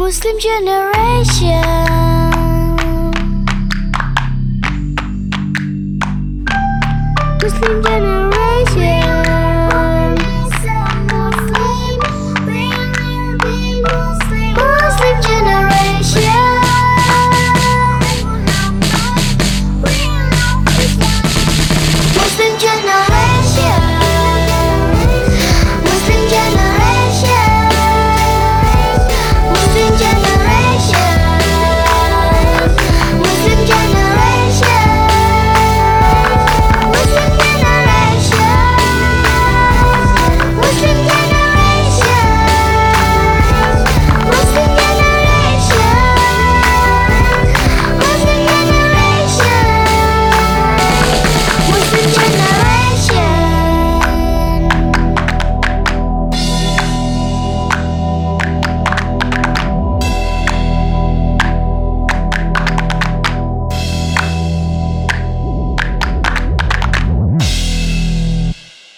Muslim generation. Muslim generation.